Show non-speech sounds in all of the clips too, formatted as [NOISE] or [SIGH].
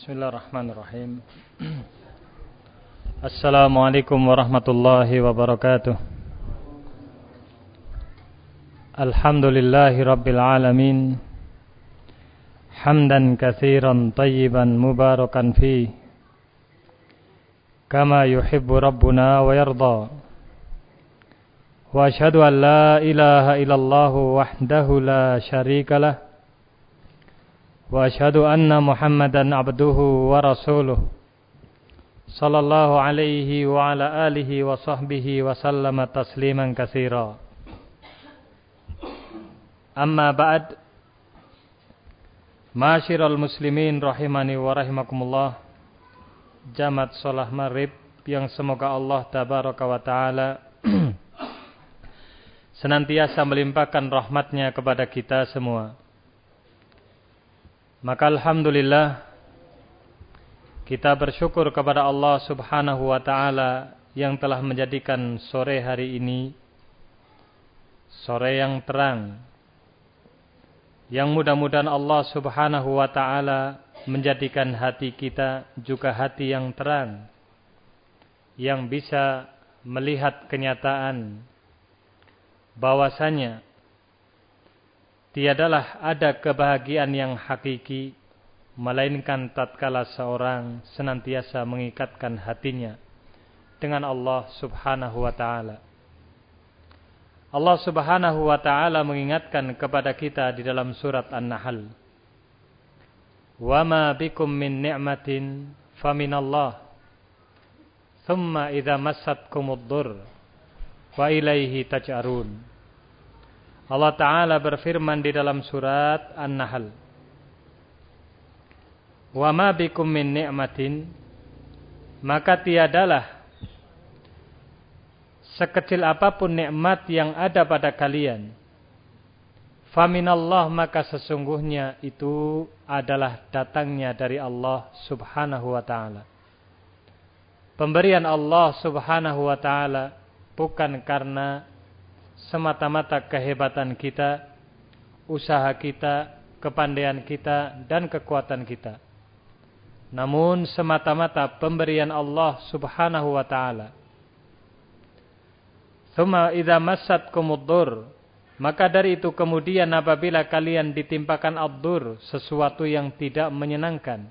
Bismillahirrahmanirrahim. [CLEARS THROAT] Assalamualaikum warahmatullahi wabarakatuh. Alhamdulillahi rabbil alamin. Hamdan katsiran tayyiban mubarakan fi. Kama yuhibbu rabbuna wa yarda. Wa ashhadu an la ilaha illallah wahdahu la syarika lah. واشهد ان محمدا عبده ورسوله صلى الله عليه وعلى اله وصحبه وسلم تسليما كثيرا اما بعد معاشر المسلمين rahimani wa rahimakumullah jamat salat maghrib yang semoga Allah tabaraka wa taala senantiasa melimpahkan rahmatnya kepada kita semua maka Alhamdulillah kita bersyukur kepada Allah subhanahu wa ta'ala yang telah menjadikan sore hari ini sore yang terang. Yang mudah-mudahan Allah subhanahu wa ta'ala menjadikan hati kita juga hati yang terang. Yang bisa melihat kenyataan bahwasanya Tiadalah ada kebahagiaan yang hakiki melainkan tatkala seorang senantiasa mengikatkan hatinya dengan Allah Subhanahu wa taala. Allah Subhanahu wa taala mengingatkan kepada kita di dalam surat An-Nahl. "Wa ma bikum min ni'matin faminallah. Thumma idza massatkumud dhurr wa ilaihi taj'arun." Allah Ta'ala berfirman di dalam surat An-Nahl. Wa ma bikum min ni'matin maka tiadalah sekecil apa pun nikmat yang ada pada kalian. Faminallah maka sesungguhnya itu adalah datangnya dari Allah Subhanahu wa taala. Pemberian Allah Subhanahu wa taala bukan karena semata-mata kehebatan kita, usaha kita, kepandaian kita, dan kekuatan kita. Namun semata-mata pemberian Allah subhanahu wa ta'ala. Thumma idha massatkumuddur. Maka dari itu kemudian apabila kalian ditimpakan abdur, sesuatu yang tidak menyenangkan.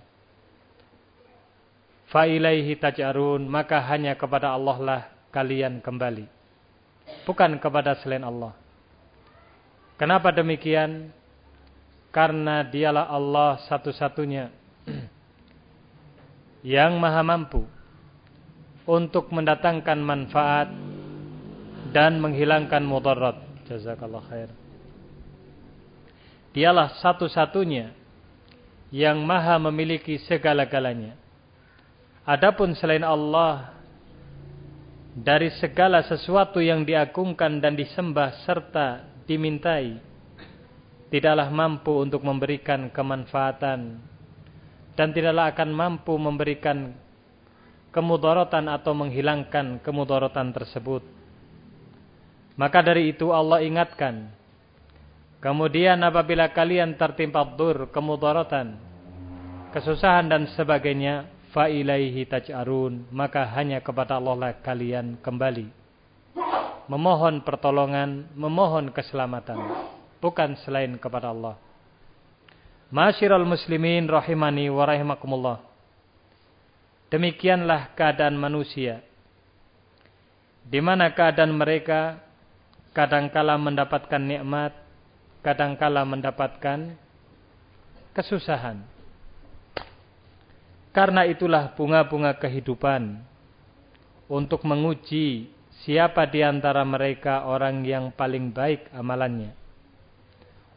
Fa'ilaihi taj'arun, maka hanya kepada Allah lah kalian kembali bukan kepada selain Allah. Kenapa demikian? Karena dialah Allah satu-satunya [CLEARS THROAT] yang maha mampu untuk mendatangkan manfaat dan menghilangkan mudarat. Jazakallah khair. Dialah satu-satunya yang maha memiliki segala-galanya. Adapun selain Allah dari segala sesuatu yang diagungkan dan disembah serta dimintai tidaklah mampu untuk memberikan kemanfaatan dan tidaklah akan mampu memberikan kemudaratan atau menghilangkan kemudaratan tersebut. Maka dari itu Allah ingatkan. Kemudian apabila kalian tertimpa dur, kemudaratan, kesusahan dan sebagainya, fa ilaihi taj'arun. Maka hanya kepada Allah lah kalian kembali. Memohon pertolongan memohon keselamatan. Bukan selain kepada Allah. Masyiral muslimin rahimani wa rahimakumullah. Demikianlah keadaan manusia. Di mana keadaan mereka kadangkala mendapatkan nikmat kadangkala mendapatkan kesusahan karena itulah bunga-bunga kehidupan untuk menguji siapa di antara mereka orang yang paling baik amalannya.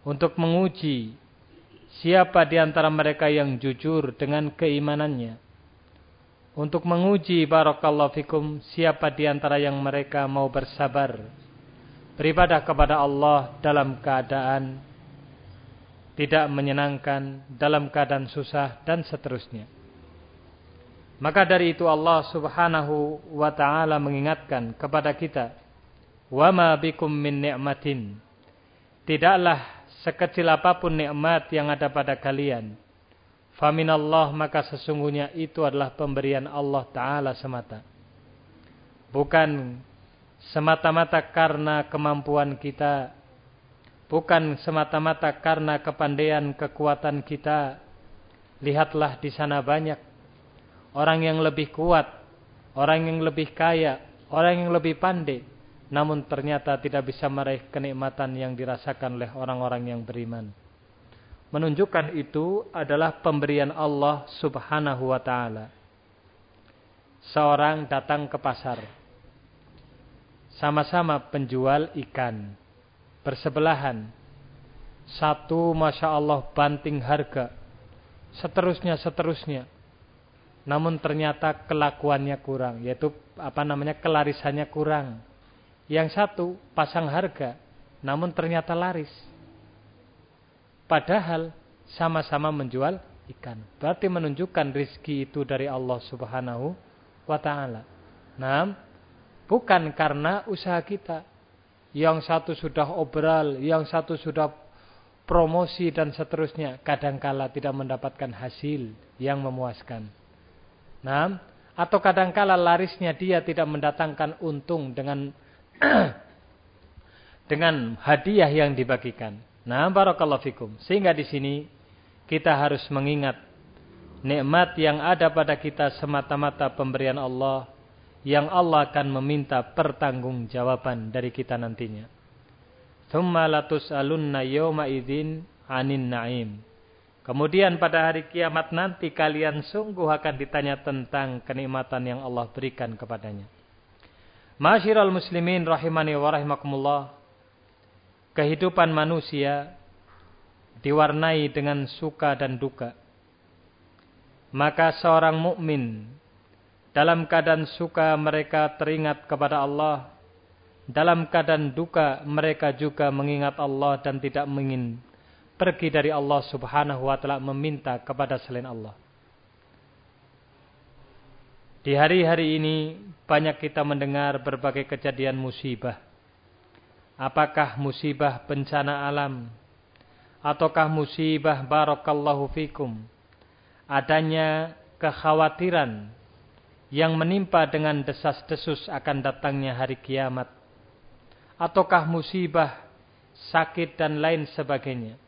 Untuk menguji siapa di antara mereka yang jujur dengan keimanannya. Untuk menguji barakallahu fikum siapa di antara yang mereka mau bersabar beribadah kepada Allah dalam keadaan tidak menyenangkan, dalam keadaan susah dan seterusnya. Maka dari itu Allah Subhanahu wa taala mengingatkan kepada kita, "Wa ma bikum min ni'matin." Tidaklah sekecil apa pun nikmat yang ada pada kalian. faminallah maka sesungguhnya itu adalah pemberian Allah taala semata. Bukan semata-mata karena kemampuan kita, bukan semata-mata karena kepandaian kekuatan kita. Lihatlah di sana banyak orang yang lebih kuat, orang yang lebih kaya, orang yang lebih pandai, namun ternyata tidak bisa meraih kenikmatan yang dirasakan oleh orang-orang yang beriman. Menunjukkan itu adalah pemberian Allah Subhanahu wa taala. Seorang datang ke pasar. Sama-sama penjual ikan. Bersebelahan. Satu masya Allah banting harga. Seterusnya seterusnya namun ternyata kelakuannya kurang yaitu apa namanya kelarisannya kurang yang satu pasang harga namun ternyata laris padahal sama-sama menjual ikan berarti menunjukkan rizki itu dari Allah subhanahu wa ta'ala nah Bukan karena usaha kita. Yang satu sudah obral, yang satu sudah promosi dan seterusnya. Kadangkala tidak mendapatkan hasil yang memuaskan. Nah, atau kadangkala larisnya dia tidak mendatangkan untung dengan [CLEARS THROAT] dengan hadiah yang dibagikan. Nah, barakallahu fikum. Sehingga di sini kita harus mengingat nikmat yang ada pada kita semata-mata pemberian Allah yang Allah akan meminta pertanggungjawaban dari kita nantinya. Thumma latus'alunna yawma idzin 'anin na'im. Kemudian pada hari kiamat nanti kalian sungguh akan ditanya tentang kenikmatan yang Allah berikan kepadanya. Masyiral muslimin rahimani wa rahimakumullah. Kehidupan manusia diwarnai dengan suka dan duka. Maka seorang mukmin dalam keadaan suka mereka teringat kepada Allah. Dalam keadaan duka mereka juga mengingat Allah dan tidak ingin pergi dari Allah subhanahu wa ta'ala meminta kepada selain Allah. Di hari-hari ini banyak kita mendengar berbagai kejadian musibah. Apakah musibah bencana alam? Ataukah musibah barakallahu fikum? Adanya kekhawatiran yang menimpa dengan desas-desus akan datangnya hari kiamat ataukah musibah, sakit dan lain sebagainya.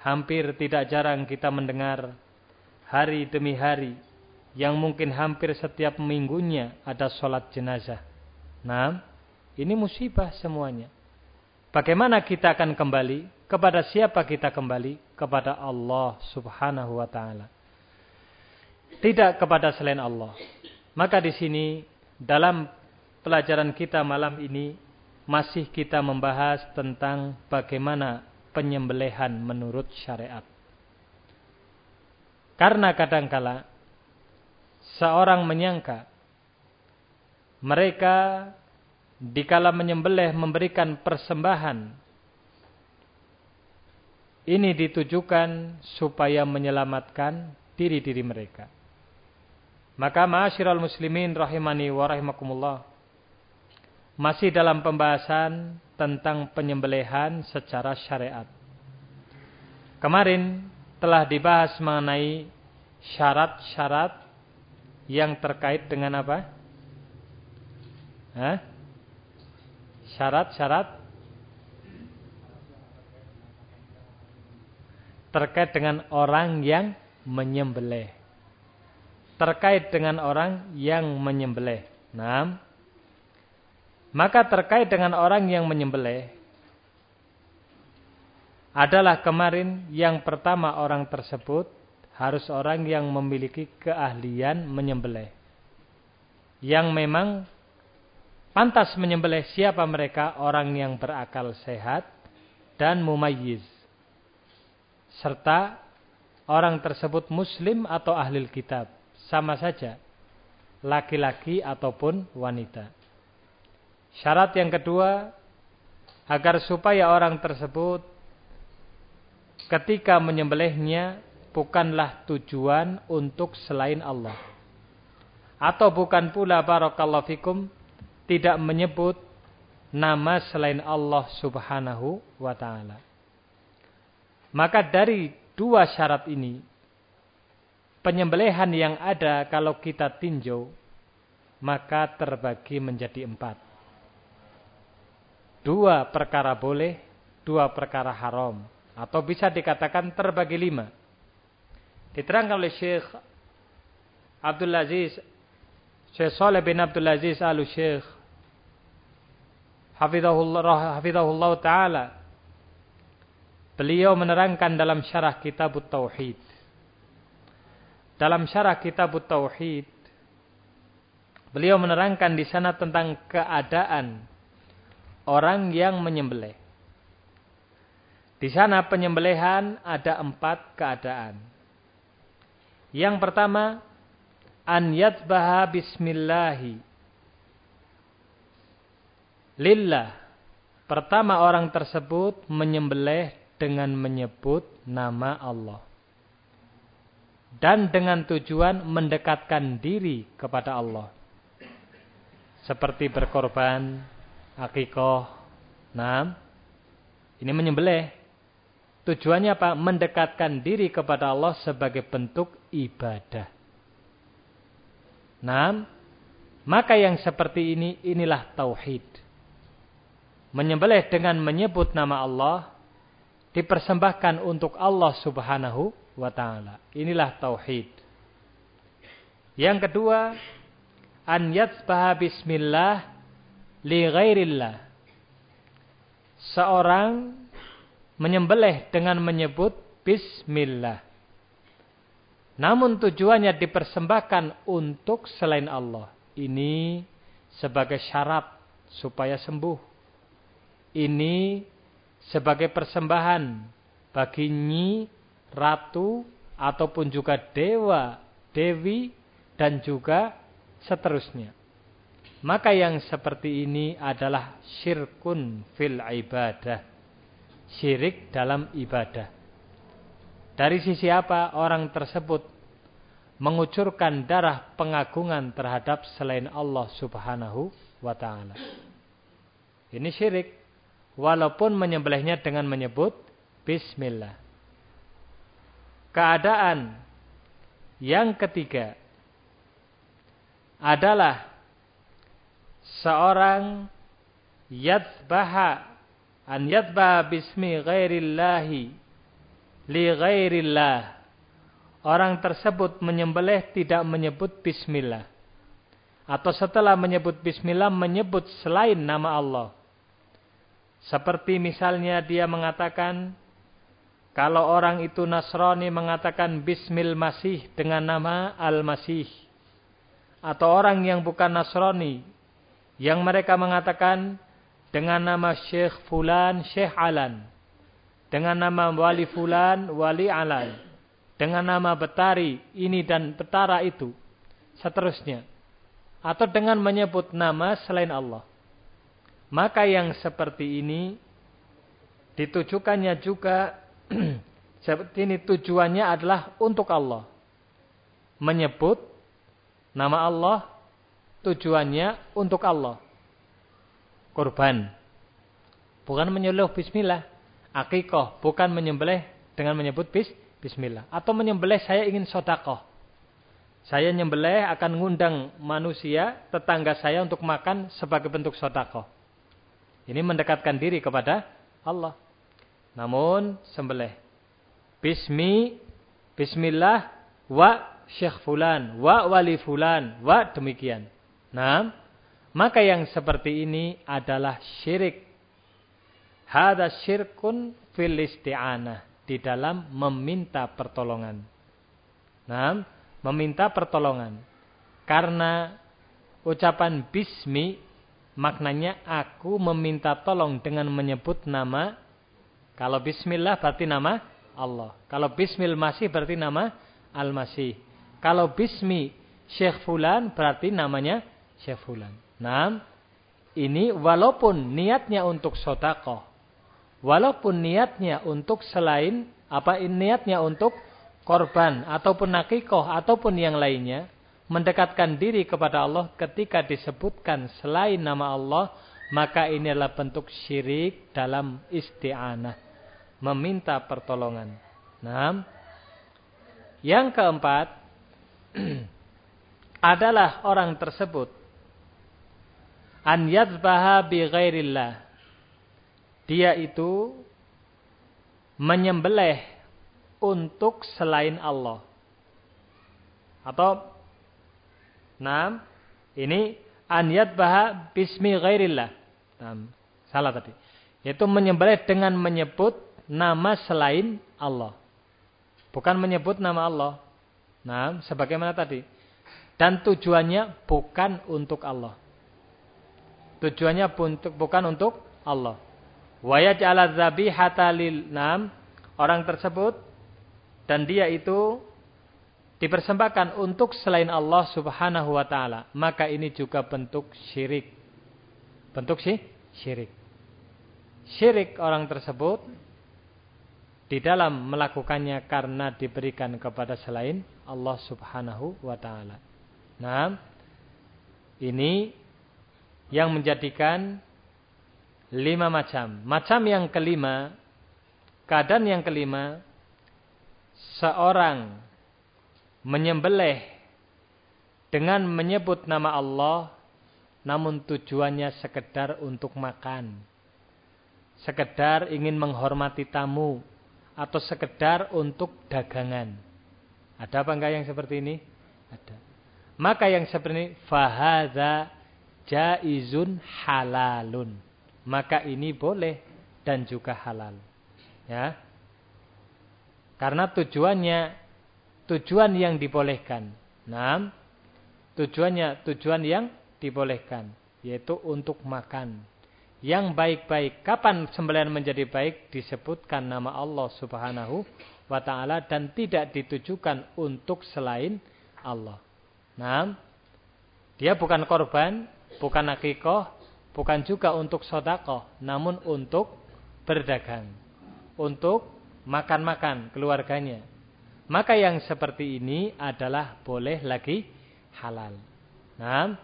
Hampir tidak jarang kita mendengar hari demi hari yang mungkin hampir setiap minggunya ada sholat jenazah. Nah, ini musibah semuanya. Bagaimana kita akan kembali? Kepada siapa kita kembali? Kepada Allah subhanahu wa ta'ala. Tidak kepada selain Allah. Maka di sini dalam pelajaran kita malam ini masih kita membahas tentang bagaimana penyembelihan menurut syariat. Karena kadangkala seorang menyangka mereka dikala menyembelih memberikan persembahan ini ditujukan supaya menyelamatkan diri-diri mereka. Maka ma'asyiral muslimin rahimani wa rahimakumullah. Masih dalam pembahasan tentang penyembelihan secara syariat. Kemarin telah dibahas mengenai syarat-syarat yang terkait dengan apa? Syarat-syarat terkait dengan orang yang menyembelih terkait dengan orang yang menyembelih. Nah, maka terkait dengan orang yang menyembelih adalah kemarin yang pertama orang tersebut harus orang yang memiliki keahlian menyembelih. Yang memang pantas menyembelih siapa mereka? Orang yang berakal sehat dan mumayyiz. Serta orang tersebut muslim atau ahli kitab sama saja laki-laki ataupun wanita. Syarat yang kedua agar supaya orang tersebut ketika menyembelihnya bukanlah tujuan untuk selain Allah. Atau bukan pula barakallahu fikum tidak menyebut nama selain Allah Subhanahu wa taala. Maka dari dua syarat ini penyembelihan yang ada kalau kita tinjau, maka terbagi menjadi empat. Dua perkara boleh, dua perkara haram. Atau bisa dikatakan terbagi lima. Diterangkan oleh Syekh Abdul Aziz, Syekh Saleh bin Abdul Aziz al-Syekh, Hafizahullah, Hafizahullah Ta'ala, Beliau menerangkan dalam syarah kitab Tauhid. Dalam syarah kitab Tauhid, beliau menerangkan di sana tentang keadaan orang yang menyembelih. Di sana penyembelihan ada empat keadaan. Yang pertama, an yatbaha bismillahi. Lillah. Pertama orang tersebut menyembelih dengan menyebut nama Allah. Dan dengan tujuan mendekatkan diri kepada Allah. Seperti berkorban, akikoh, nah, ini menyembelih. Tujuannya apa? Mendekatkan diri kepada Allah sebagai bentuk ibadah. Nah, maka yang seperti ini, inilah tauhid. Menyembelih dengan menyebut nama Allah dipersembahkan untuk Allah Subhanahu wa taala. Inilah tauhid. Yang kedua, an yatsbaha bismillah li ghairillah. Seorang menyembelih dengan menyebut bismillah. Namun tujuannya dipersembahkan untuk selain Allah. Ini sebagai syarat supaya sembuh. Ini sebagai persembahan bagi Nyi, Ratu, ataupun juga Dewa, Dewi, dan juga seterusnya. Maka yang seperti ini adalah syirkun fil ibadah. Syirik dalam ibadah. Dari sisi apa orang tersebut mengucurkan darah pengagungan terhadap selain Allah subhanahu wa ta'ala. Ini syirik walaupun menyembelihnya dengan menyebut bismillah. Keadaan yang ketiga adalah seorang yadbaha an yadbaha bismi ghairillahi li ghairillah. Orang tersebut menyembelih tidak menyebut bismillah. Atau setelah menyebut bismillah menyebut selain nama Allah. Seperti misalnya dia mengatakan, kalau orang itu Nasrani mengatakan Bismil Masih dengan nama Al-Masih. Atau orang yang bukan Nasrani, yang mereka mengatakan dengan nama Syekh Fulan, Syekh Alan. Dengan nama Wali Fulan, Wali Alan. Dengan nama Betari, ini dan Betara itu. Seterusnya. Atau dengan menyebut nama selain Allah. Maka yang seperti ini ditujukannya juga [CLEARS THROAT] seperti ini tujuannya adalah untuk Allah. Menyebut nama Allah tujuannya untuk Allah. Kurban. Bukan menyembelih bismillah. Akikoh. Bukan menyembelih dengan menyebut bis, bismillah. Atau menyembelih saya ingin sodakoh. Saya nyembelih akan ngundang manusia, tetangga saya untuk makan sebagai bentuk sodakoh. Ini mendekatkan diri kepada Allah. Namun sembelih. Bismi, Bismillah, wa Syekh Fulan, wa Wali Fulan, wa demikian. Nah, maka yang seperti ini adalah syirik. Hada syirkun fil isti'anah. Di dalam meminta pertolongan. Nah, meminta pertolongan. Karena ucapan bismi Maknanya aku meminta tolong dengan menyebut nama. Kalau bismillah berarti nama Allah. Kalau bismil masih berarti nama Al-Masih. Kalau bismi Syekh Fulan berarti namanya Syekh Fulan. Nah, ini walaupun niatnya untuk sotakoh. Walaupun niatnya untuk selain, apa niatnya untuk korban ataupun nakikoh ataupun yang lainnya mendekatkan diri kepada Allah ketika disebutkan selain nama Allah, maka ini adalah bentuk syirik dalam isti'anah. Meminta pertolongan. Nah, yang keempat, [CLEARS THROAT] adalah orang tersebut an yadbaha bi ghairillah. Dia itu menyembelih untuk selain Allah. Atau Nah, ini an yadbaha bismi ghairillah. Nah, salah tadi. Yaitu menyembelih dengan menyebut nama selain Allah. Bukan menyebut nama Allah. Nah, sebagaimana tadi. Dan tujuannya bukan untuk Allah. Tujuannya bukan untuk Allah. Wa yaj'ala dzabihata lil nam orang tersebut dan dia itu dipersembahkan untuk selain Allah Subhanahu wa taala, maka ini juga bentuk syirik. Bentuk sih syirik. Syirik orang tersebut di dalam melakukannya karena diberikan kepada selain Allah Subhanahu wa taala. Nah, ini yang menjadikan lima macam. Macam yang kelima, keadaan yang kelima, seorang menyembelih dengan menyebut nama Allah, namun tujuannya sekedar untuk makan. Sekedar ingin menghormati tamu, atau sekedar untuk dagangan. Ada apa enggak yang seperti ini? Ada. Maka yang seperti ini, fahadha jaizun halalun. Maka ini boleh dan juga halal. Ya. Karena tujuannya tujuan yang dibolehkan. Nah, tujuannya tujuan yang dibolehkan yaitu untuk makan. Yang baik-baik. Kapan sembelihan menjadi baik disebutkan nama Allah Subhanahu wa taala dan tidak ditujukan untuk selain Allah. Nah, dia bukan korban bukan akikoh, bukan juga untuk sodakoh, namun untuk berdagang, untuk makan-makan keluarganya. Maka yang seperti ini adalah boleh lagi halal. Nah,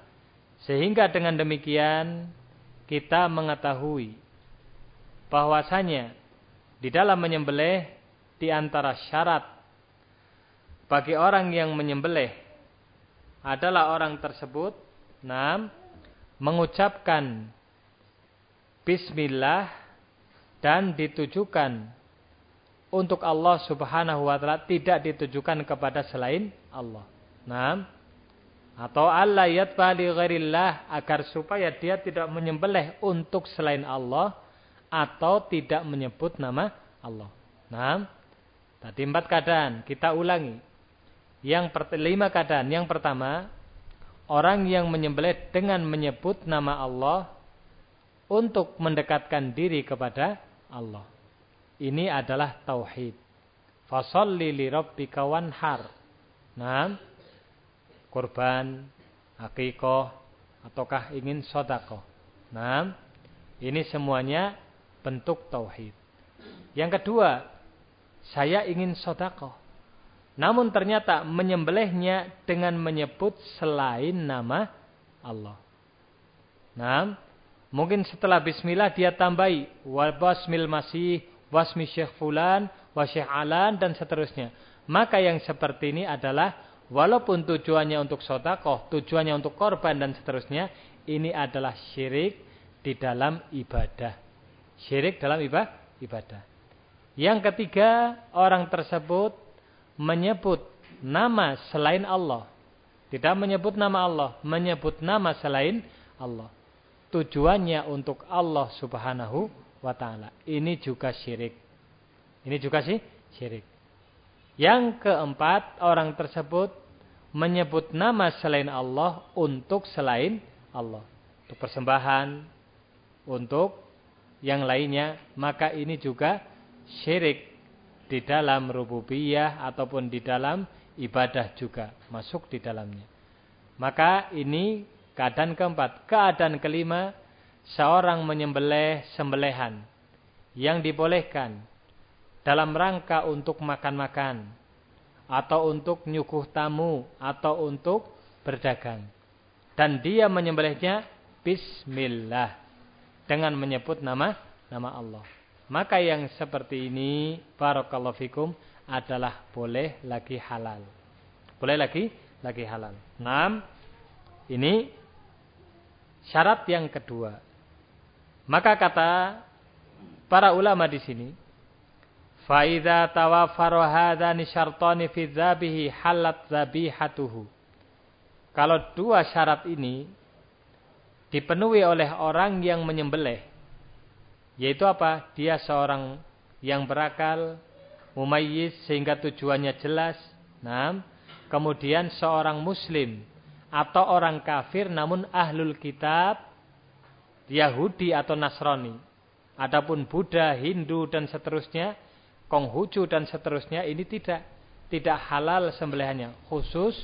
sehingga dengan demikian kita mengetahui bahwasanya di dalam menyembelih di antara syarat bagi orang yang menyembelih adalah orang tersebut, nah, mengucapkan bismillah dan ditujukan untuk Allah Subhanahu wa taala tidak ditujukan kepada selain Allah. Nah, atau Allah yatfa li ghairillah agar supaya dia tidak menyembelih untuk selain Allah atau tidak menyebut nama Allah. Nah, tadi empat keadaan kita ulangi. Yang lima keadaan. Yang pertama, orang yang menyembelih dengan menyebut nama Allah untuk mendekatkan diri kepada Allah. Ini adalah tauhid. Fasalli li rabbika wanhar. Nah, kurban, akikoh, ataukah ingin sodakoh. Nah, ini semuanya bentuk tauhid. Yang kedua, saya ingin sodakoh. Namun ternyata menyembelihnya dengan menyebut selain nama Allah. Nah, mungkin setelah bismillah dia tambahi wa basmil masih, wasmi syekh fulan, wa syekh alan dan seterusnya. Maka yang seperti ini adalah walaupun tujuannya untuk sodakoh, tujuannya untuk korban dan seterusnya, ini adalah syirik di dalam ibadah. Syirik dalam ibadah. Yang ketiga, orang tersebut menyebut nama selain Allah. Tidak menyebut nama Allah, menyebut nama selain Allah. Tujuannya untuk Allah Subhanahu wa taala. Ini juga syirik. Ini juga sih syirik. Yang keempat, orang tersebut menyebut nama selain Allah untuk selain Allah. Untuk persembahan, untuk yang lainnya, maka ini juga syirik di dalam rububiyah ataupun di dalam ibadah juga masuk di dalamnya. Maka ini keadaan keempat. Keadaan kelima, seorang menyembelih sembelihan yang dibolehkan dalam rangka untuk makan-makan atau untuk nyukuh tamu atau untuk berdagang. Dan dia menyembelihnya bismillah dengan menyebut nama nama Allah. Maka yang seperti ini barakallahu fikum adalah boleh lagi halal. Boleh lagi lagi halal. Enam, ini syarat yang kedua. Maka kata para ulama di sini, faida tawafaru hadani syartani fi dzabihi halat dzabihatuhu. Kalau dua syarat ini dipenuhi oleh orang yang menyembelih, yaitu apa? Dia seorang yang berakal, mumayyiz sehingga tujuannya jelas. Nah, kemudian seorang muslim atau orang kafir namun ahlul kitab Yahudi atau Nasrani adapun Buddha, Hindu dan seterusnya Konghucu dan seterusnya ini tidak tidak halal sembelihannya khusus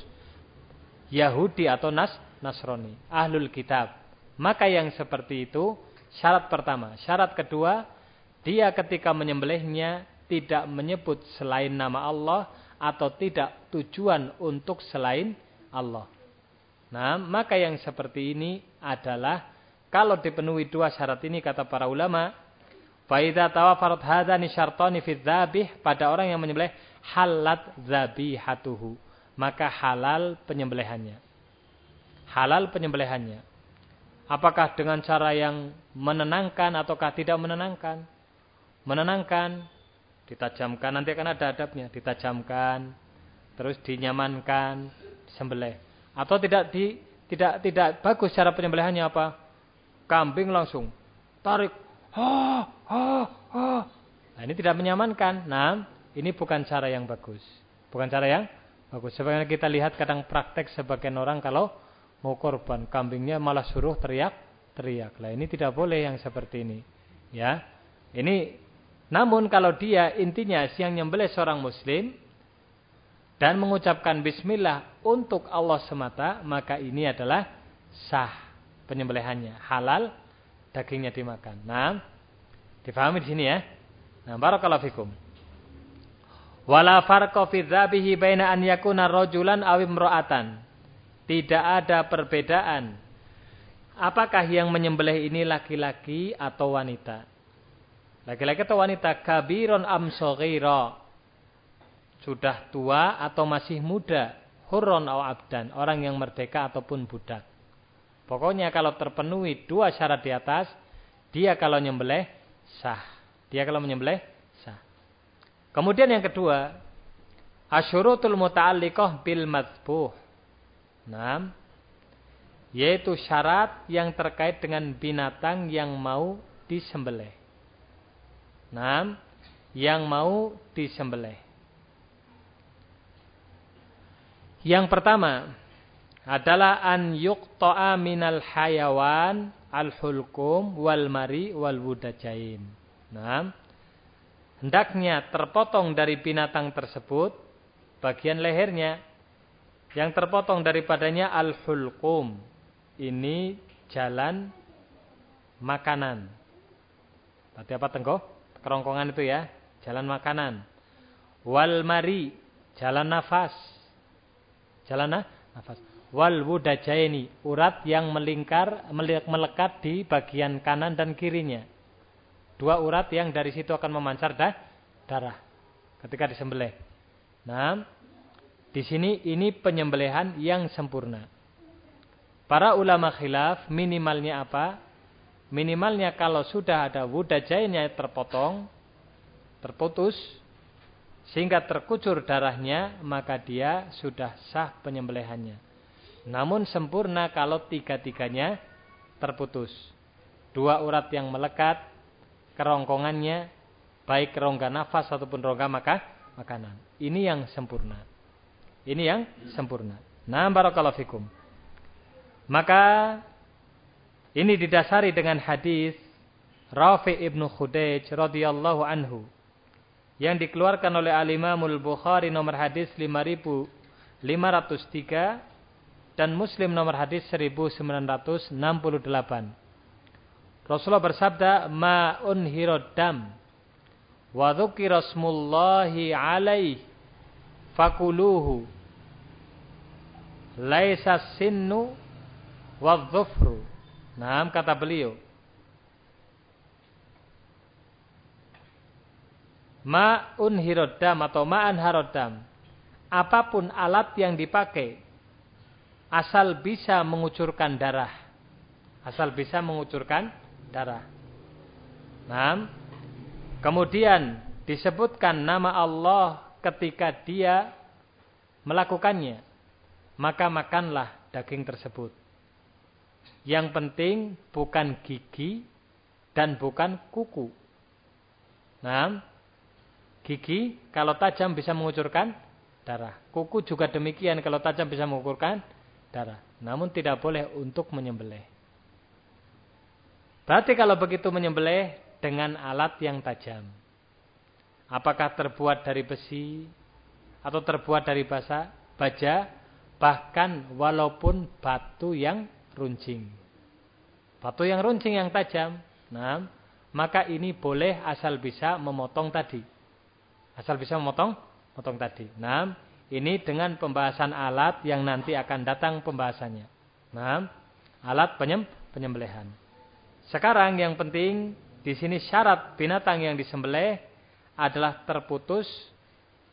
Yahudi atau Nas Nasrani ahlul kitab maka yang seperti itu syarat pertama syarat kedua dia ketika menyembelihnya tidak menyebut selain nama Allah atau tidak tujuan untuk selain Allah Nah, maka yang seperti ini adalah kalau dipenuhi dua syarat ini kata para ulama, faida tawafarat hadani syartani fi dzabih pada orang yang menyembelih halat dzabihatuhu, maka halal penyembelihannya. Halal penyembelihannya. Apakah dengan cara yang menenangkan ataukah tidak menenangkan? Menenangkan, ditajamkan, nanti akan ada adabnya, ditajamkan, terus dinyamankan, disembelih atau tidak di tidak tidak bagus cara penyembelihannya apa? Kambing langsung tarik. Ha, ha, ha. Nah, ini tidak menyamankan. Nah, ini bukan cara yang bagus. Bukan cara yang bagus. Sebagian kita lihat kadang praktek sebagian orang kalau mau korban kambingnya malah suruh teriak-teriak. Lah ini tidak boleh yang seperti ini. Ya. Ini namun kalau dia intinya siang nyembelih seorang muslim dan mengucapkan bismillah untuk Allah semata, maka ini adalah sah penyembelihannya, halal dagingnya dimakan. Nah, difahami di sini ya. Nah, barakallahu fikum. Wala farqa fi dzabihi baina an yakuna rajulan aw imra'atan. Tidak ada perbedaan apakah yang menyembelih ini laki-laki atau wanita. Laki-laki atau wanita kabiron am saghira sudah tua atau masih muda, hurron atau abdan, orang yang merdeka ataupun budak. Pokoknya kalau terpenuhi dua syarat di atas, dia kalau nyembelih sah. Dia kalau menyembelih sah. Kemudian yang kedua, asyurutul muta'alliqah bil madbuh. Nah, yaitu syarat yang terkait dengan binatang yang mau disembelih. Nah, yang mau disembelih. Yang pertama adalah an yuqta'a minal hayawan al-hulkum wal mari wal wudajain. Nah, hendaknya terpotong dari binatang tersebut bagian lehernya yang terpotong daripadanya al-hulkum. Ini jalan makanan. Berarti apa tengko? Kerongkongan itu ya, jalan makanan. Wal mari, jalan nafas jalan nafas. Wal wudajaini, urat yang melingkar, melekat di bagian kanan dan kirinya. Dua urat yang dari situ akan memancar dah, darah ketika disembelih. Nah, di sini ini penyembelihan yang sempurna. Para ulama khilaf minimalnya apa? Minimalnya kalau sudah ada wudajainnya terpotong, terputus, sehingga terkucur darahnya, maka dia sudah sah penyembelihannya. Namun sempurna kalau tiga-tiganya terputus. Dua urat yang melekat, kerongkongannya, baik rongga nafas ataupun rongga maka, makanan. Ini yang sempurna. Ini yang sempurna. Nah, barakallahu fikum. Maka ini didasari dengan hadis Rafi ibnu Khudej radhiyallahu anhu yang dikeluarkan oleh Al-Imamul Bukhari nomor hadis 5503 dan Muslim nomor hadis 1968. Rasulullah bersabda, "Ma'un hirodam wa dzukira smullahi alaih fakuluhu laisa sinnu wa dhufru." Nah, kata beliau, ma'un hirodam atau ma'an harodam. Apa pun alat yang dipakai asal bisa mengucurkan darah. Asal bisa mengucurkan darah. Nah, kemudian disebutkan nama Allah ketika dia melakukannya, maka makanlah daging tersebut. Yang penting bukan gigi dan bukan kuku. Nah, gigi kalau tajam bisa mengucurkan darah. Kuku juga demikian kalau tajam bisa mengukurkan darah. Namun tidak boleh untuk menyembelih. Berarti kalau begitu menyembelih dengan alat yang tajam. Apakah terbuat dari besi atau terbuat dari basa, baja, bahkan walaupun batu yang runcing. Batu yang runcing yang tajam, nah, maka ini boleh asal bisa memotong tadi. Asal bisa memotong, potong tadi. Nah, ini dengan pembahasan alat yang nanti akan datang pembahasannya. Nah, alat penyem, penyembelihan. Sekarang yang penting di sini syarat binatang yang disembelih adalah terputus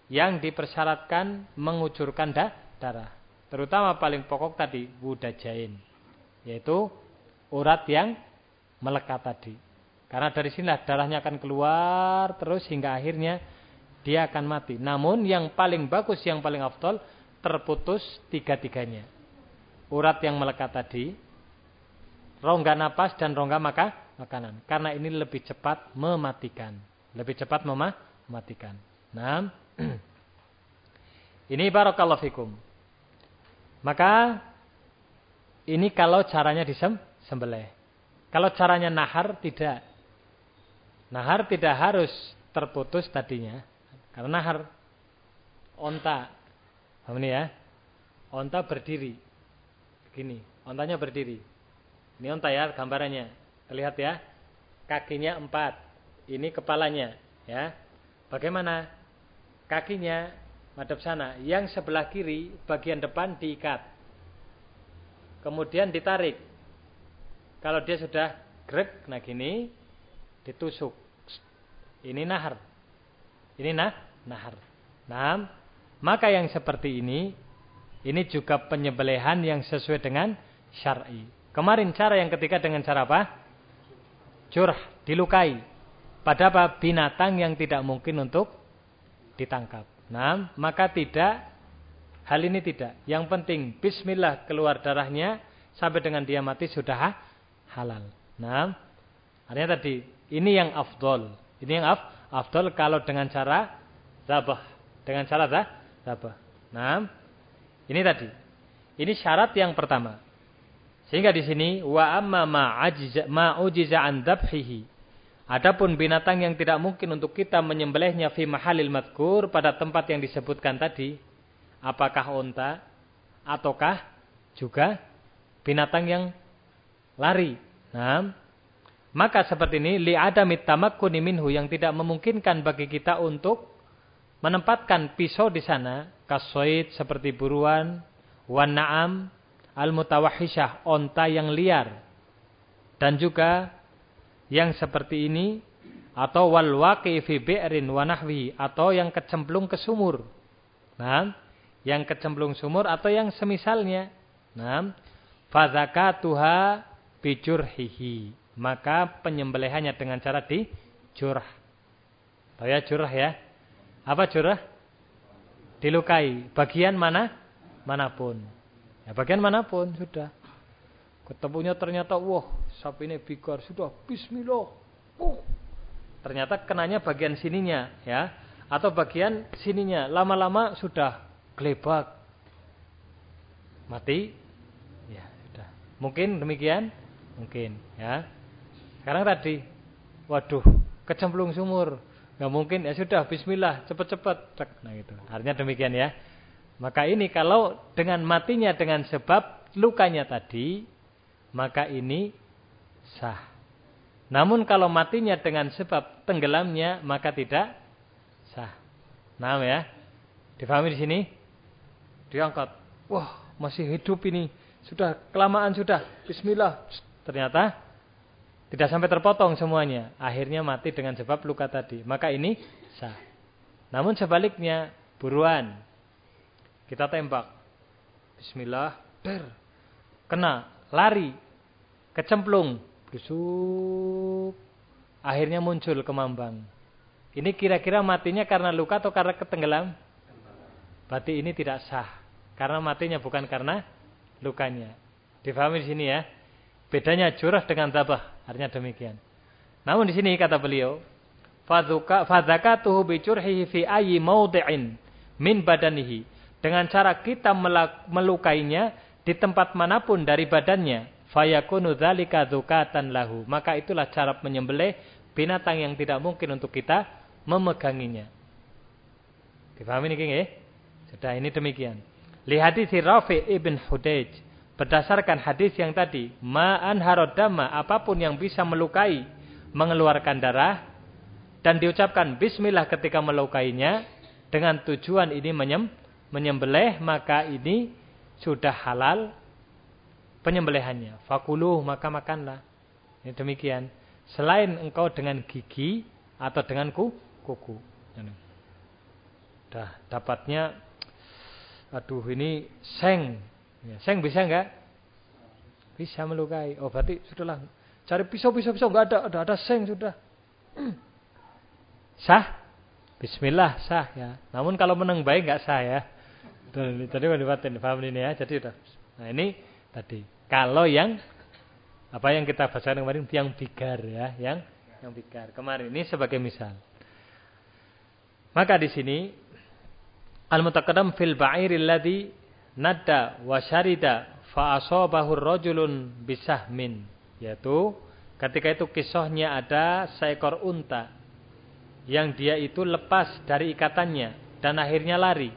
yang dipersyaratkan mengucurkan darah. Terutama paling pokok tadi wudajain. Yaitu urat yang melekat tadi. Karena dari sinilah darahnya akan keluar terus hingga akhirnya dia akan mati. Namun yang paling bagus, yang paling afdol terputus tiga-tiganya. Urat yang melekat tadi, rongga napas dan rongga maka makanan. Karena ini lebih cepat mematikan. Lebih cepat mematikan. Nah, [CLEARS THROAT] ini barakallahu fikum. Maka ini kalau caranya disembelih. Kalau caranya nahar tidak. Nahar tidak harus terputus tadinya. Karena nahar onta. Ini ya. Onta berdiri. Begini, ontanya berdiri. Ini onta ya gambarannya. Terlihat ya. Kakinya empat. Ini kepalanya. ya. Bagaimana? Kakinya madep sana. Yang sebelah kiri bagian depan diikat. Kemudian ditarik. Kalau dia sudah grek, nah gini, ditusuk. Ini nahar. Ini nah, nahar. Nah, maka yang seperti ini, ini juga penyembelihan yang sesuai dengan syar'i. Kemarin cara yang ketiga dengan cara apa? Curah, dilukai. Pada apa? Binatang yang tidak mungkin untuk ditangkap. Nah, maka tidak, hal ini tidak. Yang penting, bismillah keluar darahnya, sampai dengan dia mati sudah halal. Nah, artinya tadi, ini yang afdol. Ini yang af, afdol kalau dengan cara zabah. Dengan cara zabah. Nah, ini tadi. Ini syarat yang pertama. Sehingga di sini wa amma ma ujiza an dabhihi. Adapun binatang yang tidak mungkin untuk kita menyembelihnya fi mahalil madkur pada tempat yang disebutkan tadi, apakah unta ataukah juga binatang yang lari. Nah, maka seperti ini li adamit tamakkuni minhu yang tidak memungkinkan bagi kita untuk menempatkan pisau di sana, kasoid seperti buruan, wan na'am, al-mutawahisyah, onta yang liar. Dan juga yang seperti ini atau wal waqi fi bi'rin wa nahwi atau yang kecemplung ke sumur. Nah, yang kecemplung sumur atau yang semisalnya. Nah, fazakatuha bijurhihi. Maka penyembelihannya dengan cara di jurah. Tahu ya jurah ya? Apa jurah? Dilukai. Bagian mana? Mana pun. Ya, bagian mana pun sudah. Ketemunya ternyata wah, sapi ini bigar sudah bismillah. Uh. Ternyata kenanya bagian sininya ya atau bagian sininya. Lama-lama sudah gelebak. Mati. Ya, sudah. Mungkin demikian? Mungkin, ya. Sekarang tadi waduh, kecemplung sumur. Nggak mungkin ya sudah bismillah cepat-cepat. Nah itu. Artinya demikian ya. Maka ini kalau dengan matinya dengan sebab lukanya tadi, maka ini sah. Namun kalau matinya dengan sebab tenggelamnya, maka tidak sah. Nah ya, difahami di sini? Diangkat. Wah, masih hidup ini. Sudah kelamaan sudah. Bismillah. Ternyata tidak sampai terpotong semuanya. Akhirnya mati dengan sebab luka tadi. Maka ini sah. Namun sebaliknya, buruan. Kita tembak. Bismillah, Der. Kena, lari, kecemplung, busuk. Akhirnya muncul kemambang. Ini kira-kira matinya karena luka atau karena ketenggelam? Berarti ini tidak sah. Karena matinya bukan karena lukanya. Difahami di sini ya. Bedanya jurah dengan tabah. Artinya demikian. Namun di sini kata beliau, fadzakatuhu bicurhihi fi ayyi mawdi'in min badanihi. Dengan cara kita melukainya di tempat mana pun dari badannya, fayakunu dzalika dzukatan lahu. Maka itulah cara menyembelih binatang yang tidak mungkin untuk kita memeganginya. Difahami ini nggih? Sudah ini demikian. Li hadis Rafi ibn Hudayj berdasarkan hadis yang tadi, ma'an harodama apa pun yang bisa melukai, mengeluarkan darah dan diucapkan bismillah ketika melukainya dengan tujuan ini menyem, menyembelih maka ini sudah halal penyembelihannya. Fakuluh maka makanlah. Ini demikian. Selain engkau dengan gigi atau dengan kuku. Dah dapatnya aduh ini seng. Ya, seng bisa enggak? Bisa melukai. Oh berarti sudahlah. Cari pisau-pisau pisau enggak ada, ada ada seng sudah. [CLEARS THROAT] Sah? Bismillah sah ya. Namun kalau menang baik nggak sah ya. Tadi dibatin paham ini ya. Jadi udah. Nah ini tadi. Kalau yang apa yang kita bacakan kemarin yang bigar ya, yang yang bigar. Kemarin ini sebagai misal. Maka di sini al-mutaqaddam fil ba'iril ladzi nadda wa syarida fa asabahu rajulun bisahmin yaitu ketika itu kisahnya ada seekor unta yang dia itu lepas dari ikatannya dan akhirnya lari.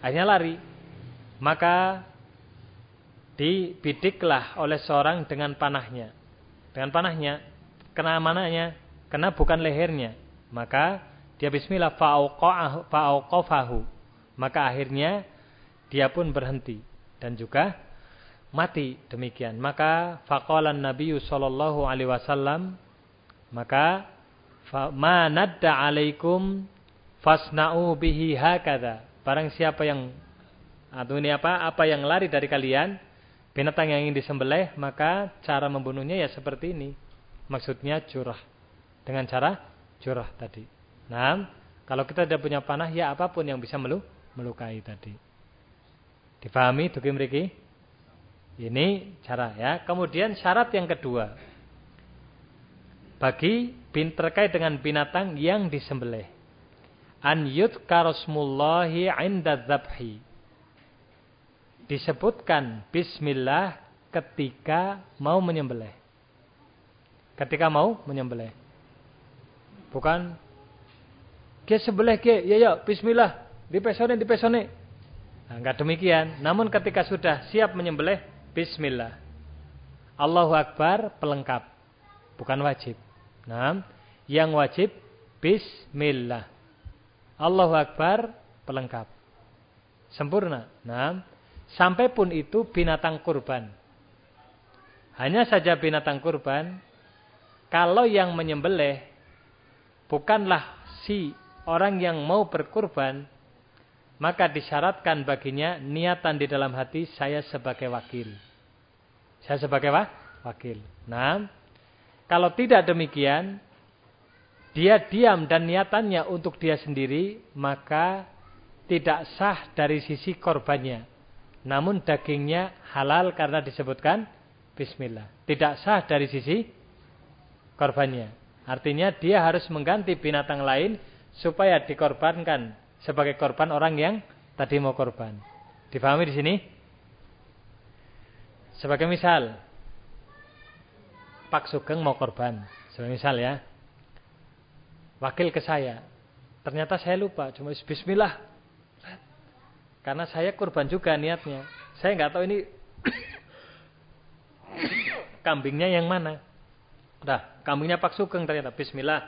Akhirnya lari. Maka dibidiklah oleh seorang dengan panahnya. Dengan panahnya, kena mananya? Kena bukan lehernya. Maka dia bismillah fa'auqafahu. Maka akhirnya dia pun berhenti dan juga mati demikian. Maka faqalan Nabi sallallahu alaihi wasallam maka ma nadda alaikum fasna'u bihi hakada. Barang siapa yang atau ini apa? Apa yang lari dari kalian binatang yang ingin disembelih, maka cara membunuhnya ya seperti ini. Maksudnya curah. Dengan cara curah tadi. Nah, kalau kita tidak punya panah ya apa pun yang bisa melu melukai tadi. Difahami Duki Mriki? Ini cara ya. Kemudian syarat yang kedua bagi bin terkait dengan binatang yang disembelih. An yudkarasmullahi inda dzabhi. Disebutkan bismillah ketika mau menyembelih. Ketika mau menyembelih. Bukan ke sembelih ke, ya ya bismillah, dipesone dipesone. Nah, enggak demikian. Namun ketika sudah siap menyembelih, bismillah. Allahu Akbar pelengkap, bukan wajib. Nah, yang wajib bismillah. Allahu Akbar pelengkap. Sempurna. Nah, sampai pun itu binatang kurban. Hanya saja binatang kurban kalau yang menyembelih bukanlah si orang yang mau berkurban, maka disyaratkan baginya niatan di dalam hati saya sebagai wakil. Saya sebagai wakil. Nah, kalau tidak demikian, dia diam dan niatannya untuk dia sendiri, maka tidak sah dari sisi korbannya. Namun dagingnya halal karena disebutkan bismillah. Tidak sah dari sisi korbannya. Artinya dia harus mengganti binatang lain supaya dikorbankan sebagai korban orang yang tadi mau korban. Difahami di sini? Sebagai misal, Pak Sugeng mau korban. Sebagai misal ya. Wakil ke saya. Ternyata saya lupa. Cuma bismillah. Karena saya korban juga niatnya. Saya nggak tahu ini kambingnya yang mana. Udah, kambingnya Pak Sugeng ternyata. Bismillah.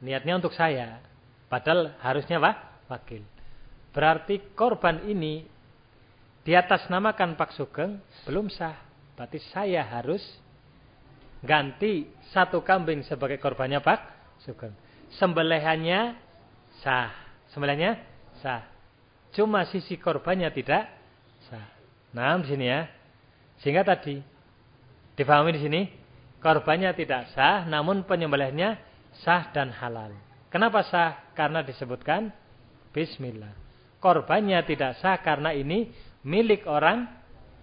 Niatnya untuk saya. Padahal harusnya Pak wakil. Berarti korban ini di atas namakan Pak Sugeng belum sah. Berarti saya harus ganti satu kambing sebagai korbannya Pak Sugeng. Sembelihannya sah. Sembelihannya sah. Cuma sisi korbannya tidak sah. Nah, di sini ya. Sehingga tadi difahami di sini korbannya tidak sah namun penyembelihnya sah dan halal. Kenapa sah? Karena disebutkan bismillah. Korbannya tidak sah karena ini milik orang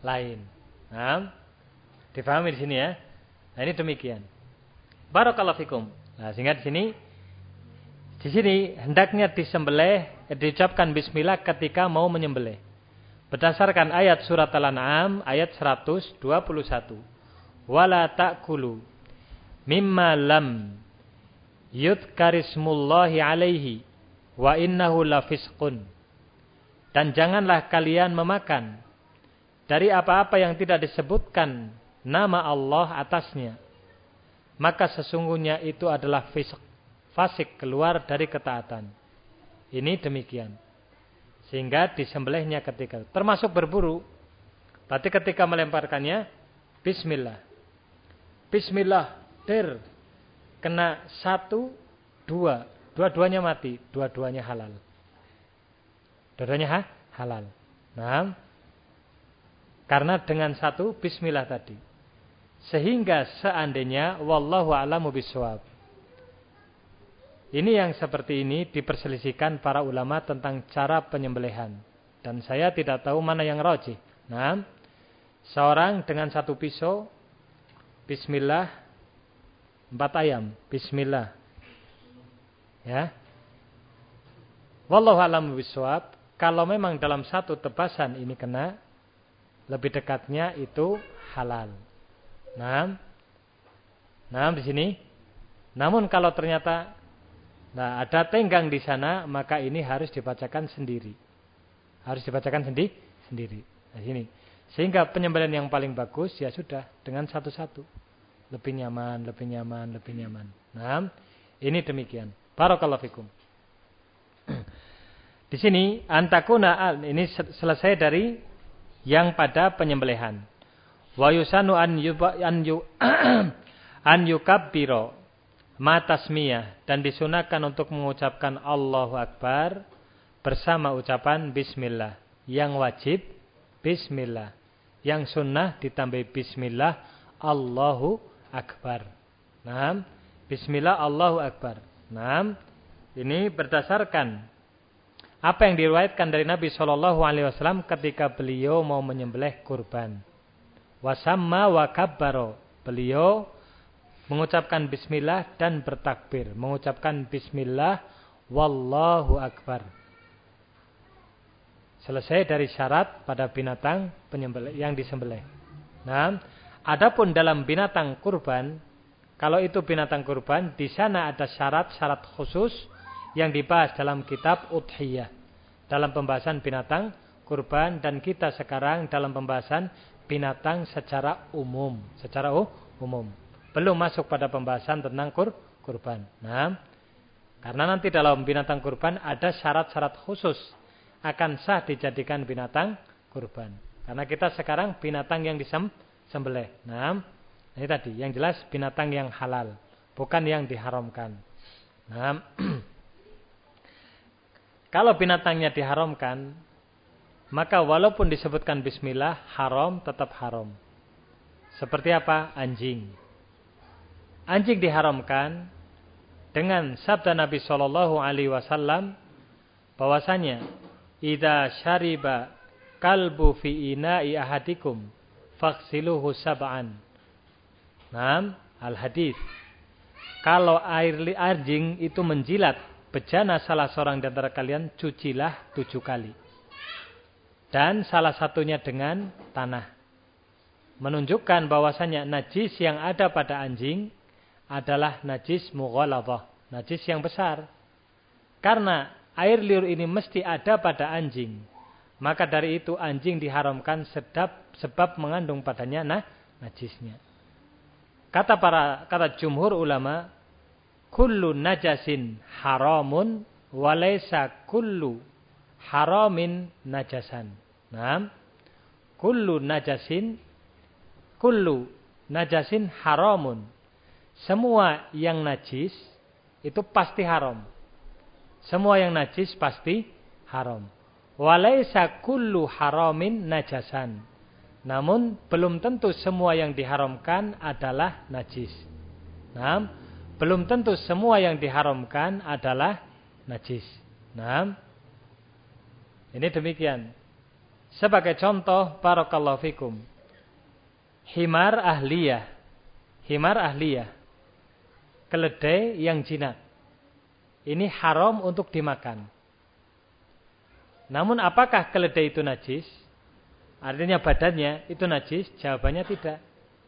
lain. Nah, difahami di sini ya. Nah, ini demikian. Barakallahu fikum. Nah, sehingga di sini di sini hendaknya disembelih diucapkan bismillah ketika mau menyembelih. Berdasarkan ayat surat Al-An'am ayat 121. Wala ta'kulu mimma lam yudkarismullahi alaihi wa innahu lafisqun. Dan janganlah kalian memakan dari apa-apa yang tidak disebutkan nama Allah atasnya. Maka sesungguhnya itu adalah fisq, fasik keluar dari ketaatan. Ini demikian. Sehingga disembelihnya ketika termasuk berburu. Berarti ketika melemparkannya bismillah. Bismillah, der. Kena satu, dua. Dua-duanya mati, dua-duanya halal. Dua-duanya ha? halal. Nah, karena dengan satu bismillah tadi. Sehingga seandainya wallahu a'lamu bisawab ini yang seperti ini diperselisihkan para ulama tentang cara penyembelihan. Dan saya tidak tahu mana yang rojih. Nah, seorang dengan satu pisau, bismillah, empat ayam, bismillah. Ya. Wallahu a'lam bishawab. Kalau memang dalam satu tebasan ini kena, lebih dekatnya itu halal. Nah, nah di sini. Namun kalau ternyata Nah, ada tenggang di sana, maka ini harus dibacakan sendiri. Harus dibacakan sendi sendiri. Nah, sini. Sehingga penyembelihan yang paling bagus ya sudah dengan satu-satu. Lebih nyaman, lebih nyaman, lebih nyaman. Nah, ini demikian. Barakallahu fikum. [CLEARS THROAT] Di sini antakuna ini selesai dari yang pada penyembelihan. Wa yusanu an [CLEARS THROAT] matasmiyah dan disunahkan untuk mengucapkan Allahu Akbar bersama ucapan Bismillah. Yang wajib Bismillah. Yang sunnah ditambah Bismillah Allahu Akbar. Nah, Bismillah Allahu Akbar. Nah, ini berdasarkan apa yang diriwayatkan dari Nabi Shallallahu Alaihi Wasallam ketika beliau mau menyembelih kurban. Wasamma wa kabbaro. Beliau mengucapkan bismillah dan bertakbir, mengucapkan bismillah wallahu akbar. Selesai dari syarat pada binatang penyembelih yang disembelih. Nah, adapun dalam binatang kurban, kalau itu binatang kurban, di sana ada syarat-syarat khusus yang dibahas dalam kitab Udhiyah. Dalam pembahasan binatang kurban dan kita sekarang dalam pembahasan binatang secara umum, secara umum belum masuk pada pembahasan tentang kur, kurban. Nah, karena nanti dalam binatang kurban ada syarat-syarat khusus akan sah dijadikan binatang kurban. Karena kita sekarang binatang yang disembelih. Nah, ini tadi yang jelas binatang yang halal, bukan yang diharamkan. Nah, [CLEARS THROAT] kalau binatangnya diharamkan, maka walaupun disebutkan bismillah, haram tetap haram. Seperti apa? Anjing anjing diharamkan dengan sabda Nabi Shallallahu Alaihi Wasallam bahwasanya ida syariba kalbu fi ina'i ahadikum faksiluhu sab'an. Nam al hadis. Kalau air anjing itu menjilat bejana salah seorang di antara kalian cucilah tujuh kali. Dan salah satunya dengan tanah. Menunjukkan bahwasanya najis yang ada pada anjing adalah najis mughaladhah, najis yang besar. Karena air liur ini mesti ada pada anjing. Maka dari itu anjing diharamkan sedap sebab mengandung padanya nah, najisnya. Kata para kata jumhur ulama, kullu najasin haramun walaysa kullu haramin najasan. Nah, kullu najasin kullu najasin haramun semua yang najis itu pasti haram. Semua yang najis pasti haram. Walaysa kullu haramin najasan. Namun belum tentu semua yang diharamkan adalah najis. Nah, belum tentu semua yang diharamkan adalah najis. Nah, ini demikian. Sebagai contoh, barakallahu fikum. Himar ahliyah. Himar ahliyah. Keledai yang jinak. Ini haram untuk dimakan. Namun apakah keledai itu najis? Artinya badannya itu najis? Jawabannya tidak.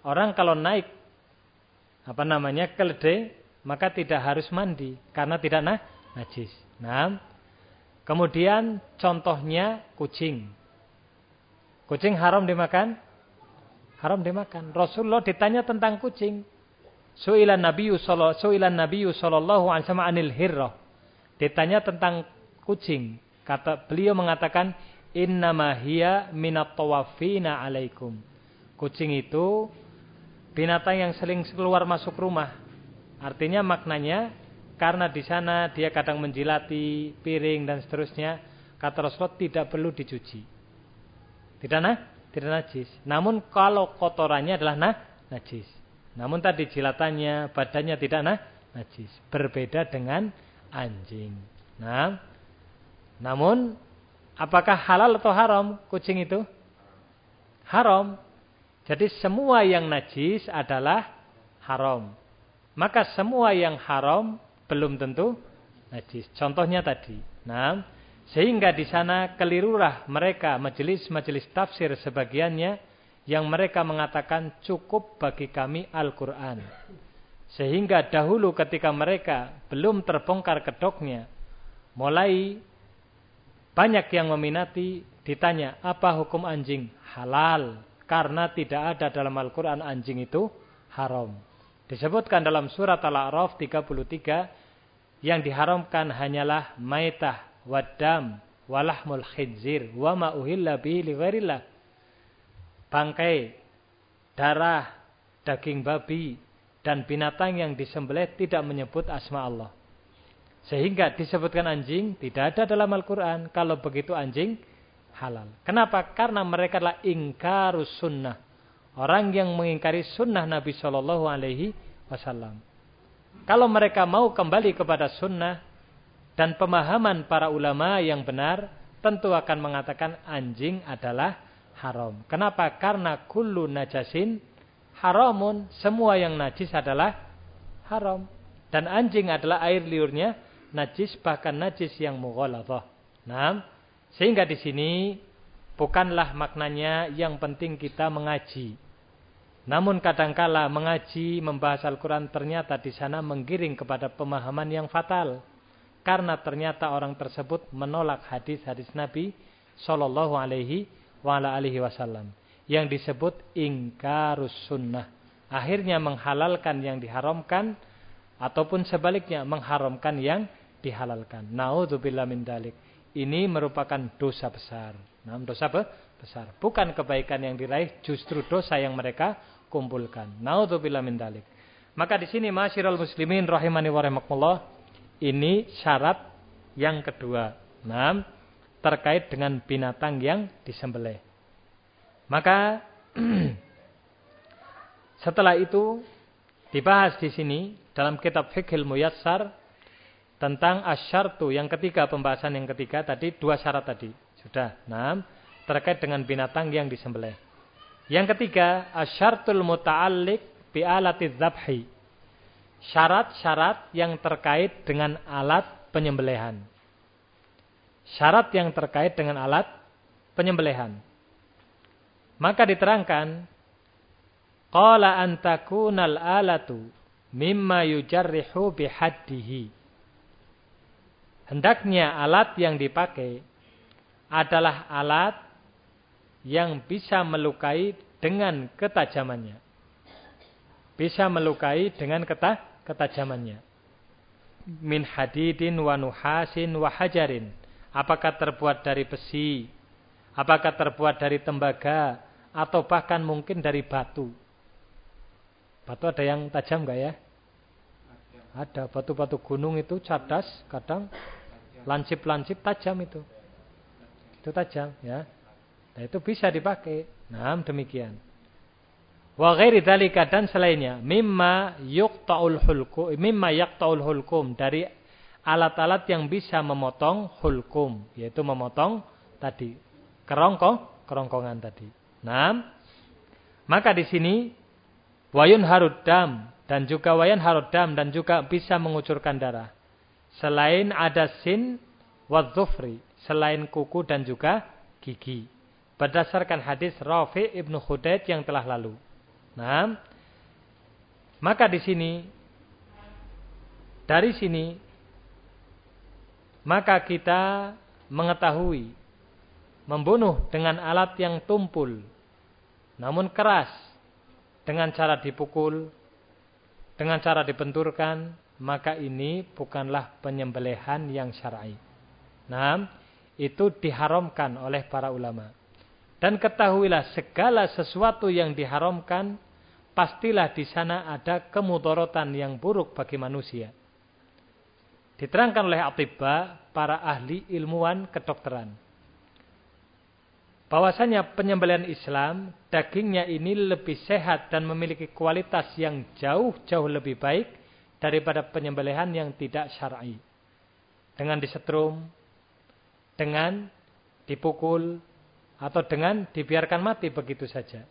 Orang kalau naik apa namanya keledai maka tidak harus mandi karena tidak nah, najis. Nah, kemudian contohnya kucing. Kucing haram dimakan? Haram dimakan. Rasulullah ditanya tentang kucing. Su'ilan Nabi Su'ilan Nabi sallallahu alaihi wasallam anil hirrah. Ditanya tentang kucing. Kata beliau mengatakan Innama hiya minat tawafina alaikum. Kucing itu binatang yang sering keluar masuk rumah. Artinya maknanya karena di sana dia kadang menjilati piring dan seterusnya, kata Rasulullah tidak perlu dicuci. Tidak nah? Tidak najis. Namun kalau kotorannya adalah nah, najis. Namun tadi jilatannya, badannya tidak nah, najis. Berbeda dengan anjing. Nah, namun Apakah halal atau haram kucing itu? Haram. Jadi semua yang najis adalah haram. Maka semua yang haram belum tentu najis. Contohnya tadi. Nah, sehingga di sana kelirulah mereka majelis-majelis tafsir sebagiannya yang mereka mengatakan cukup bagi kami Al-Quran. Sehingga dahulu ketika mereka belum terbongkar kedoknya, mulai banyak yang meminati ditanya, apa hukum anjing? Halal. Karena tidak ada dalam Al-Quran anjing itu haram. Disebutkan dalam surat Al-A'raf 33, yang diharamkan hanyalah maitah, wadam, walahmul khidzir, wa ma'uhilla bihi lighairillah. Bangkai, darah, daging babi, dan binatang yang disembelih tidak menyebut asma Allah. Sehingga disebutkan anjing tidak ada dalam Al-Quran. Kalau begitu anjing halal. Kenapa? Karena mereka adalah ingkarus sunnah. Orang yang mengingkari sunnah Nabi Shallallahu Alaihi Wasallam. Kalau mereka mau kembali kepada sunnah dan pemahaman para ulama yang benar, tentu akan mengatakan anjing adalah haram. Kenapa? Karena kullu najasin haramun. Semua yang najis adalah haram. Dan anjing adalah air liurnya najis bahkan najis yang mughaladhah. Nah, sehingga di sini bukanlah maknanya yang penting kita mengaji. Namun kadangkala mengaji, membahas Al-Quran ternyata di sana menggiring kepada pemahaman yang fatal. Karena ternyata orang tersebut menolak hadis-hadis Nabi Sallallahu Alaihi Wasallam. Yang disebut ingkarus sunnah. Akhirnya menghalalkan yang diharamkan. Ataupun sebaliknya mengharamkan yang dihalalkan. Naudzubillah min dalik. Ini merupakan dosa besar. Nah, dosa apa? besar. Bukan kebaikan yang diraih, justru dosa yang mereka kumpulkan. Naudzubillah min dalik. Maka di sini masyiral muslimin rahimani wa rahimakumullah, ini syarat yang kedua. Nah, terkait dengan binatang yang disembelih. Maka [CLEARS THROAT] setelah itu dibahas di sini dalam kitab Fiqhil Muyassar tentang asyartu yang ketiga pembahasan yang ketiga tadi dua syarat tadi. Sudah enam terkait dengan binatang yang disembelih. Yang ketiga asyartul muta'alliq bi dzabhi. Syarat-syarat yang terkait dengan alat penyembelihan syarat yang terkait dengan alat penyembelihan maka diterangkan qala antakunal alatu mimma yujarrihu bihaddihi hendaknya alat yang dipakai adalah alat yang bisa melukai dengan ketajamannya. Bisa melukai dengan keta ketajamannya. Min hadidin wa nuhasin wa hajarin. Apakah terbuat dari besi? Apakah terbuat dari tembaga? Atau bahkan mungkin dari batu? Batu ada yang tajam enggak ya? Ada batu-batu gunung itu cadas, kadang lancip-lancip tajam itu. Itu tajam ya. Nah, itu bisa dipakai. Nah, demikian. Wa ghairi dzalika dan selainnya mimma yuqta'ul hulkum mimma yaqta'ul hulkum dari alat-alat yang bisa memotong hulkum yaitu memotong tadi kerongkong kerongkongan tadi. Nah, maka di sini wayun harudam dan juga wayan harudam dan juga bisa mengucurkan darah. Selain ada sin wadzufri, selain kuku dan juga gigi. Berdasarkan hadis Rafi ibnu Khudaid yang telah lalu. Nah, maka di sini dari sini maka kita mengetahui membunuh dengan alat yang tumpul namun keras dengan cara dipukul dengan cara dibenturkan maka ini bukanlah penyembelihan yang syar'i. Nah, itu diharamkan oleh para ulama. Dan ketahuilah segala sesuatu yang diharamkan pastilah di sana ada kemudorotan yang buruk bagi manusia. Diterangkan oleh atibba para ahli ilmuwan kedokteran. Bahwasanya penyembelian Islam, dagingnya ini lebih sehat dan memiliki kualitas yang jauh-jauh lebih baik daripada penyembelihan yang tidak syar'i. Dengan disetrum, dengan dipukul, atau dengan dibiarkan mati begitu saja.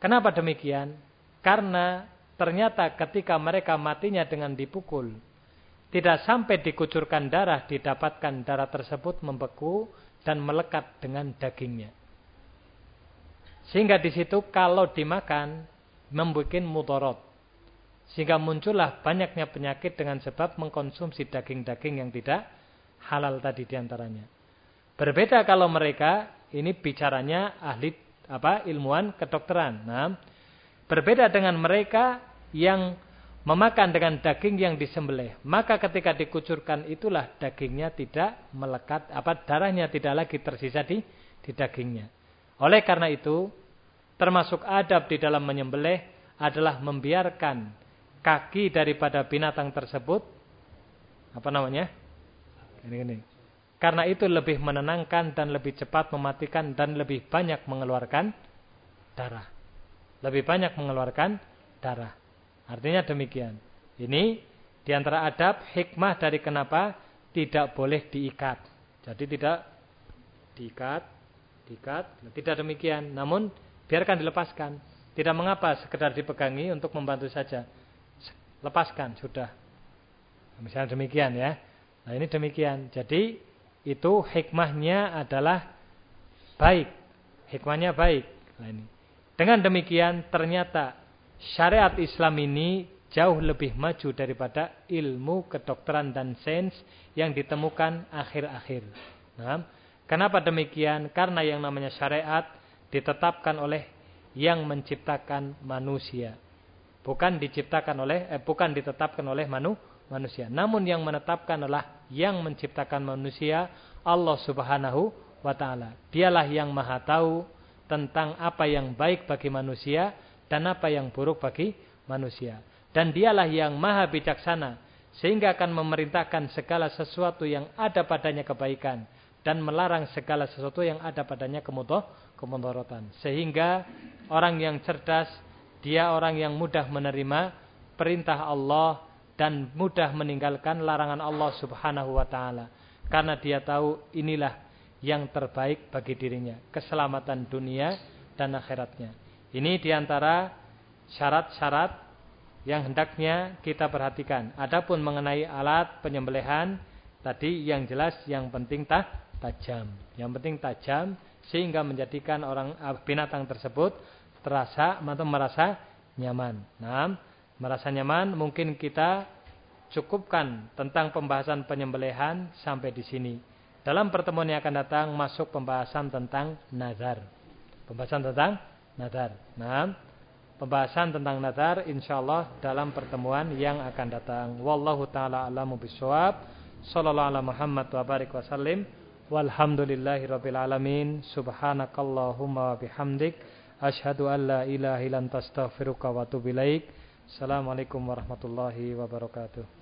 Kenapa demikian? Karena ternyata ketika mereka matinya dengan dipukul, tidak sampai dikucurkan darah, didapatkan darah tersebut membeku dan melekat dengan dagingnya. Sehingga di situ kalau dimakan membuat mudorot. Sehingga muncullah banyaknya penyakit dengan sebab mengkonsumsi daging-daging yang tidak halal tadi di antaranya. Berbeda kalau mereka ini bicaranya ahli apa ilmuwan kedokteran. Nah, Berbeda dengan mereka yang memakan dengan daging yang disembelih. Maka ketika dikucurkan itulah dagingnya tidak melekat, apa darahnya tidak lagi tersisa di di dagingnya. Oleh karena itu, termasuk adab di dalam menyembelih adalah membiarkan kaki daripada binatang tersebut apa namanya? Ini ini. Karena itu lebih menenangkan dan lebih cepat mematikan dan lebih banyak mengeluarkan darah lebih banyak mengeluarkan darah. Artinya demikian. Ini di antara adab hikmah dari kenapa tidak boleh diikat. Jadi tidak diikat, diikat, tidak demikian. Namun biarkan dilepaskan. Tidak mengapa sekedar dipegangi untuk membantu saja. Lepaskan sudah. Misalnya demikian ya. Nah ini demikian. Jadi itu hikmahnya adalah baik. Hikmahnya baik. Nah ini. Dengan demikian ternyata syariat Islam ini jauh lebih maju daripada ilmu kedokteran dan sains yang ditemukan akhir-akhir. Nah, kenapa demikian? Karena yang namanya syariat ditetapkan oleh yang menciptakan manusia. Bukan diciptakan oleh eh, bukan ditetapkan oleh manu, manusia. Namun yang menetapkan adalah yang menciptakan manusia, Allah Subhanahu wa taala. Dialah yang Maha tahu tentang apa yang baik bagi manusia dan apa yang buruk bagi manusia. Dan dialah yang maha bijaksana sehingga akan memerintahkan segala sesuatu yang ada padanya kebaikan dan melarang segala sesuatu yang ada padanya kemudorotan. Sehingga orang yang cerdas, dia orang yang mudah menerima perintah Allah dan mudah meninggalkan larangan Allah Subhanahu wa taala. Karena dia tahu inilah yang terbaik bagi dirinya, keselamatan dunia dan akhiratnya. Ini di antara syarat-syarat yang hendaknya kita perhatikan. Adapun mengenai alat penyembelihan tadi yang jelas yang penting tah, tajam. Yang penting tajam sehingga menjadikan orang ah, binatang tersebut terasa atau merasa nyaman. Nah, merasa nyaman mungkin kita cukupkan tentang pembahasan penyembelihan sampai di sini. Dalam pertemuan yang akan datang masuk pembahasan tentang nazar. Pembahasan tentang nazar. Nah, pembahasan tentang nazar insyaallah dalam pertemuan yang akan datang. Wallahu taala alamu bisawab. Sallallahu ala Muhammad wa barik wasallim. Walhamdulillahi rabbil alamin. Subhanakallahumma wa bihamdik asyhadu an la ilaha illa anta astaghfiruka wa atubu ilaik. Assalamualaikum warahmatullahi wabarakatuh.